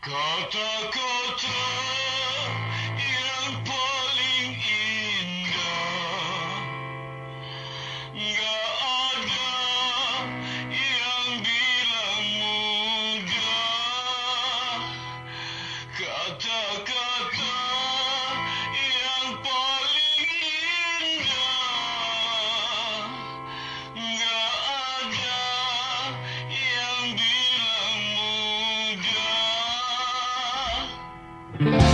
Kata-kata yang mudah Sejati